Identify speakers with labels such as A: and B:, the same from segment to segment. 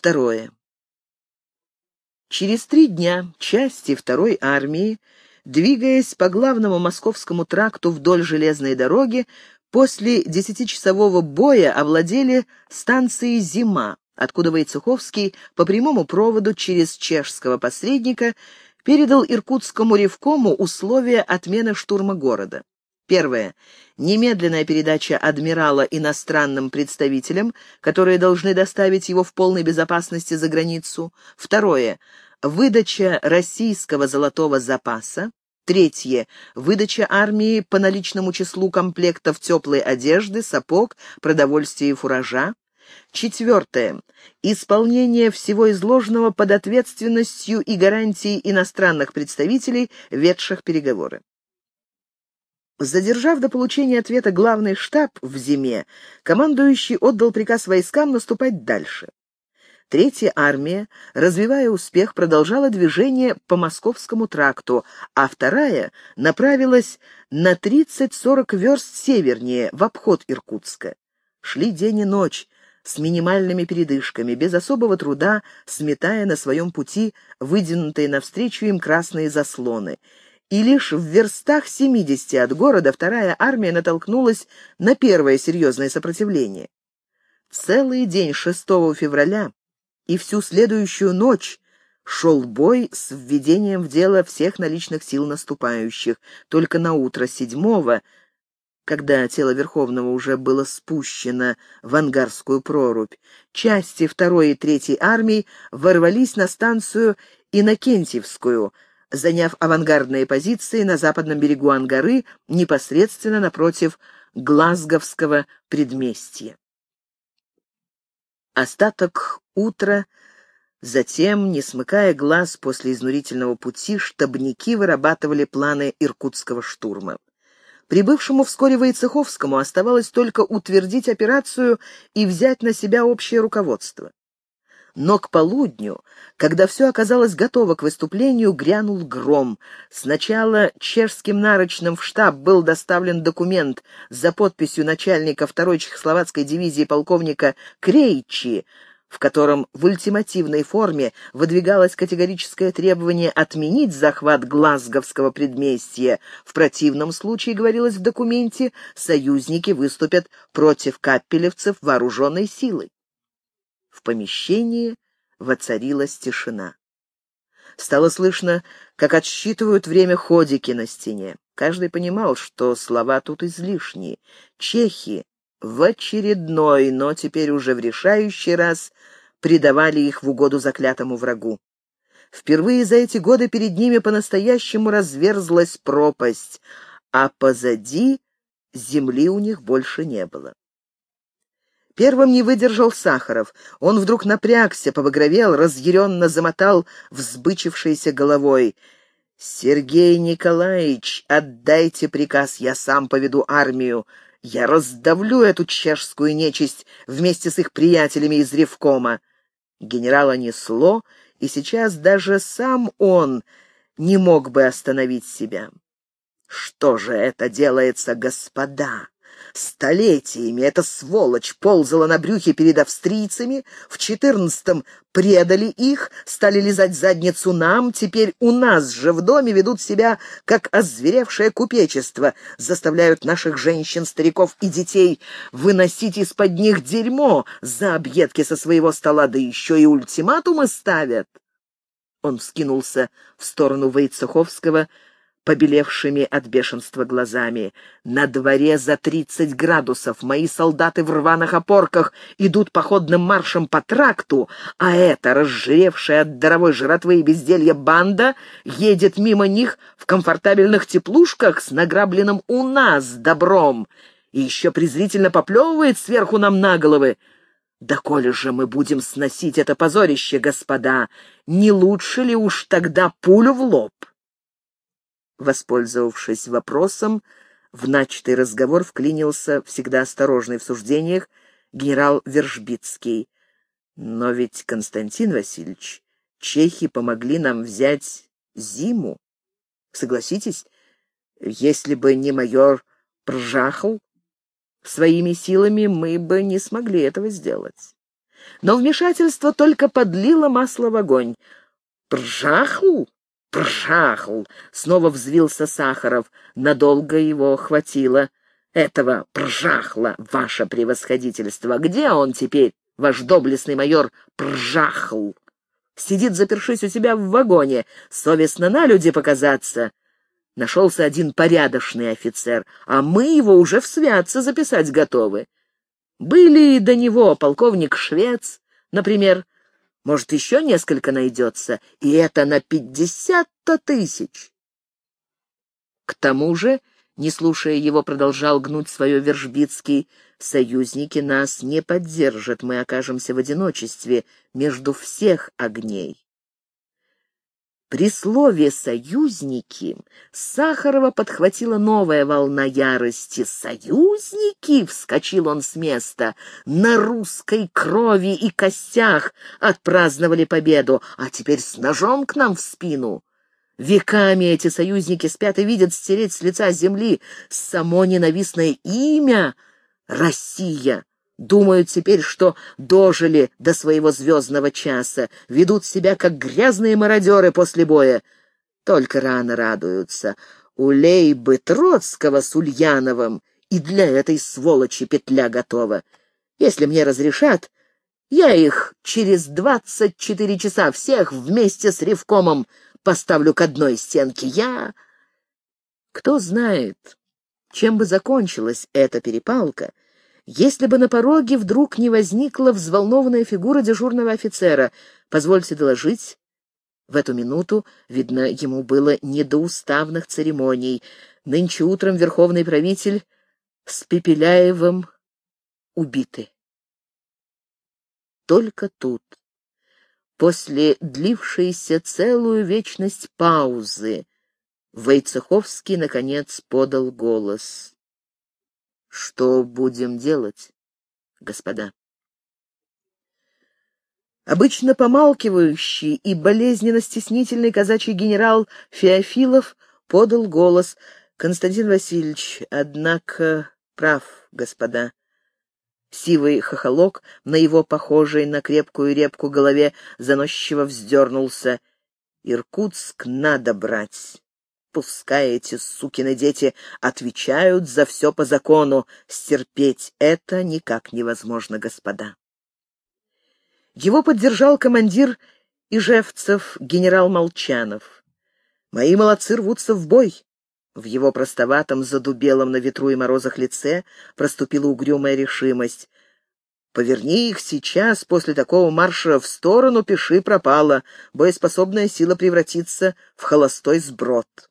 A: Второе. Через три дня части второй армии, двигаясь по главному московскому тракту вдоль железной дороги, после десятичасового боя овладели станцией «Зима», откуда Войцеховский по прямому проводу через чешского посредника передал Иркутскому ревкому условия отмены штурма города. Первое. Немедленная передача адмирала иностранным представителям, которые должны доставить его в полной безопасности за границу. Второе. Выдача российского золотого запаса. Третье. Выдача армии по наличному числу комплектов теплой одежды, сапог, продовольствия и фуража. Четвертое. Исполнение всего изложенного под ответственностью и гарантией иностранных представителей, ведших переговоры. Задержав до получения ответа главный штаб в зиме, командующий отдал приказ войскам наступать дальше. Третья армия, развивая успех, продолжала движение по Московскому тракту, а вторая направилась на 30-40 верст севернее, в обход Иркутска. Шли день и ночь, с минимальными передышками, без особого труда, сметая на своем пути выдвинутые навстречу им красные заслоны — и лишь в верстах 70 от города вторая армия натолкнулась на первое серьезное сопротивление. Целый день 6 февраля и всю следующую ночь шел бой с введением в дело всех наличных сил наступающих. Только на утро 7 когда тело Верховного уже было спущено в ангарскую прорубь, части второй и третьей армий ворвались на станцию Иннокентьевскую – заняв авангардные позиции на западном берегу Ангары, непосредственно напротив Глазговского предместья. Остаток утра, затем, не смыкая глаз после изнурительного пути, штабники вырабатывали планы иркутского штурма. Прибывшему вскоре Войцеховскому оставалось только утвердить операцию и взять на себя общее руководство. Но к полудню, когда все оказалось готово к выступлению, грянул гром. Сначала чешским нарочным в штаб был доставлен документ за подписью начальника второй чехословацкой дивизии полковника Крейчи, в котором в ультимативной форме выдвигалось категорическое требование отменить захват Глазговского предместья. В противном случае, говорилось в документе, союзники выступят против капелевцев вооруженной силой. В помещении воцарилась тишина. Стало слышно, как отсчитывают время ходики на стене. Каждый понимал, что слова тут излишние. Чехи в очередной, но теперь уже в решающий раз предавали их в угоду заклятому врагу. Впервые за эти годы перед ними по-настоящему разверзлась пропасть, а позади земли у них больше не было. Первым не выдержал Сахаров. Он вдруг напрягся, побагровел, разъяренно замотал взбычившейся головой. «Сергей Николаевич, отдайте приказ, я сам поведу армию. Я раздавлю эту чешскую нечисть вместе с их приятелями из Ревкома». Генерала несло, и сейчас даже сам он не мог бы остановить себя. «Что же это делается, господа?» Столетиями эта сволочь ползала на брюхе перед австрийцами, в четырнадцатом предали их, стали лизать задницу нам, теперь у нас же в доме ведут себя, как озверевшее купечество, заставляют наших женщин, стариков и детей выносить из-под них дерьмо за объедки со своего стола, да еще и ультиматумы ставят. Он вскинулся в сторону Войцеховского, побелевшими от бешенства глазами. «На дворе за тридцать градусов мои солдаты в рваных опорках идут походным маршем по тракту, а эта, разжиревшая от даровой жратвы и безделья банда, едет мимо них в комфортабельных теплушках с награбленным у нас добром и еще презрительно поплевывает сверху нам на головы. Да коли же мы будем сносить это позорище, господа, не лучше ли уж тогда пулю в лоб?» Воспользовавшись вопросом, в начатый разговор вклинился, всегда осторожный в суждениях, генерал Вержбицкий. Но ведь, Константин Васильевич, чехи помогли нам взять зиму. Согласитесь, если бы не майор Пржахл, своими силами мы бы не смогли этого сделать. Но вмешательство только подлило масло в огонь. «Пржахл? Пржахл!» — снова взвился Сахаров. Надолго его хватило. «Этого пржахла, ваше превосходительство! Где он теперь, ваш доблестный майор Пржахл?» Сидит, запершись у себя в вагоне, совестно на люди показаться. Нашелся один порядочный офицер, а мы его уже в святце записать готовы. Были до него полковник Швец, например. Может, еще несколько найдется, и это на пятьдесят-то тысяч. К тому же, не слушая его, продолжал гнуть свое Вержбицкий, союзники нас не поддержат, мы окажемся в одиночестве между всех огней. При слове «союзники» Сахарова подхватила новая волна ярости. «Союзники!» — вскочил он с места. «На русской крови и костях отпраздновали победу, а теперь с ножом к нам в спину!» Веками эти союзники спят и видят стереть с лица земли само ненавистное имя «Россия». Думают теперь, что дожили до своего звездного часа, ведут себя как грязные мародеры после боя. Только рано радуются. Улей бы Троцкого с Ульяновым, и для этой сволочи петля готова. Если мне разрешат, я их через двадцать четыре часа всех вместе с Ревкомом поставлю к одной стенке. Я... Кто знает, чем бы закончилась эта перепалка, если бы на пороге вдруг не возникла взволнованная фигура дежурного офицера. Позвольте доложить. В эту минуту, видно, ему было не до уставных церемоний. Нынче утром верховный правитель с Пепеляевым убиты. Только тут, после длившейся целую вечность паузы, Войцеховский, наконец, подал голос. Что будем делать, господа? Обычно помалкивающий и болезненно стеснительный казачий генерал Феофилов подал голос. Константин Васильевич, однако, прав, господа. Сивый хохолок на его похожей на крепкую репку голове заносчиво вздернулся. Иркутск надо брать. Пускай эти сукины дети отвечают за все по закону. Стерпеть это никак невозможно, господа. Его поддержал командир Ижевцев генерал Молчанов. Мои молодцы рвутся в бой. В его простоватом, задубелом на ветру и морозах лице проступила угрюмая решимость. Поверни их сейчас, после такого марша в сторону, пиши пропало. Боеспособная сила превратится в холостой сброд.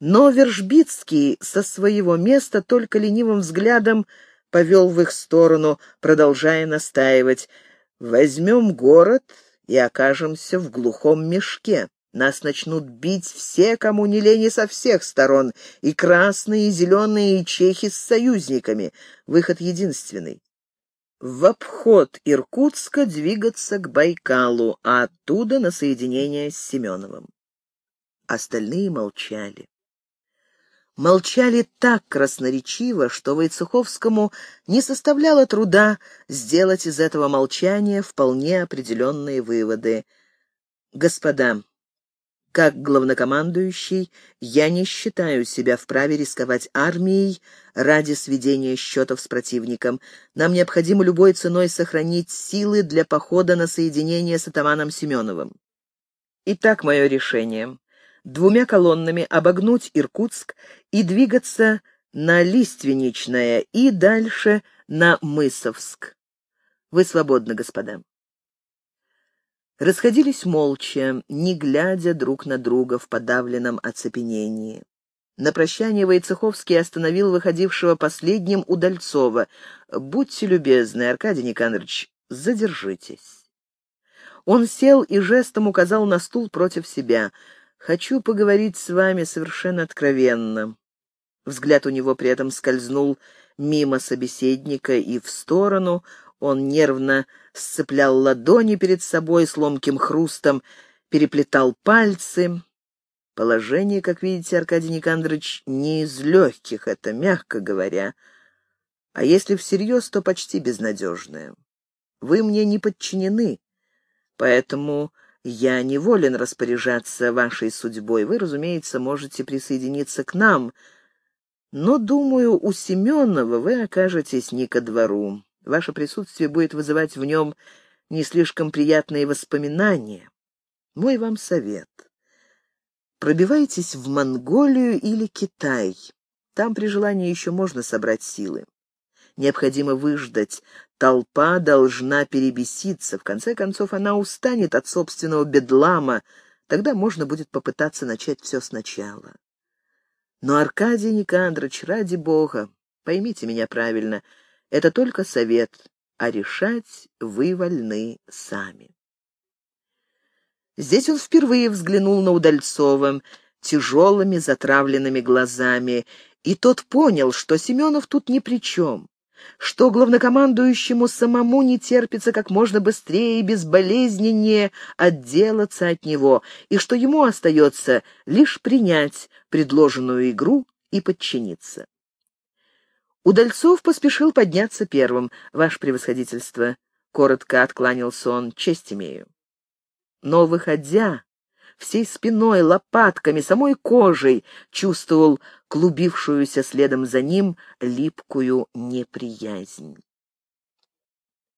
A: Но Вержбицкий со своего места только ленивым взглядом повел в их сторону, продолжая настаивать. «Возьмем город и окажемся в глухом мешке. Нас начнут бить все, кому не лени со всех сторон, и красные, и зеленые, и чехи с союзниками. Выход единственный. В обход Иркутска двигаться к Байкалу, а оттуда на соединение с Семеновым. Остальные молчали молчали так красноречиво, что Войцеховскому не составляло труда сделать из этого молчания вполне определенные выводы. «Господа, как главнокомандующий, я не считаю себя вправе рисковать армией ради сведения счетов с противником. Нам необходимо любой ценой сохранить силы для похода на соединение с атаманом Семеновым. Итак, мое решение двумя колоннами обогнуть Иркутск и двигаться на Лиственничное и дальше на Мысовск. Вы свободны, господа. Расходились молча, не глядя друг на друга в подавленном оцепенении. На прощание Войцеховский остановил выходившего последним Удальцова. «Будьте любезны, Аркадий Никандрович, задержитесь». Он сел и жестом указал на стул против себя — Хочу поговорить с вами совершенно откровенно». Взгляд у него при этом скользнул мимо собеседника и в сторону. Он нервно сцеплял ладони перед собой с ломким хрустом, переплетал пальцы. Положение, как видите, Аркадий Никандрович, не из легких, это мягко говоря. А если всерьез, то почти безнадежное. Вы мне не подчинены, поэтому я не волен распоряжаться вашей судьбой. Вы, разумеется, можете присоединиться к нам, но, думаю, у Семенова вы окажетесь не ко двору. Ваше присутствие будет вызывать в нем не слишком приятные воспоминания. Мой вам совет. Пробивайтесь в Монголию или Китай. Там при желании еще можно собрать силы. Необходимо выждать. Толпа должна перебеситься. В конце концов, она устанет от собственного бедлама. Тогда можно будет попытаться начать все сначала. Но, Аркадий Никандрович, ради бога, поймите меня правильно, это только совет, а решать вы вольны сами. Здесь он впервые взглянул на Удальцова тяжелыми затравленными глазами, и тот понял, что Семенов тут ни при чем что главнокомандующему самому не терпится как можно быстрее и безболезненнее отделаться от него, и что ему остается лишь принять предложенную игру и подчиниться. Удальцов поспешил подняться первым. «Ваше превосходительство», — коротко откланялся он, — «честь имею». Но, выходя, всей спиной, лопатками, самой кожей чувствовал клубившуюся следом за ним липкую неприязнь.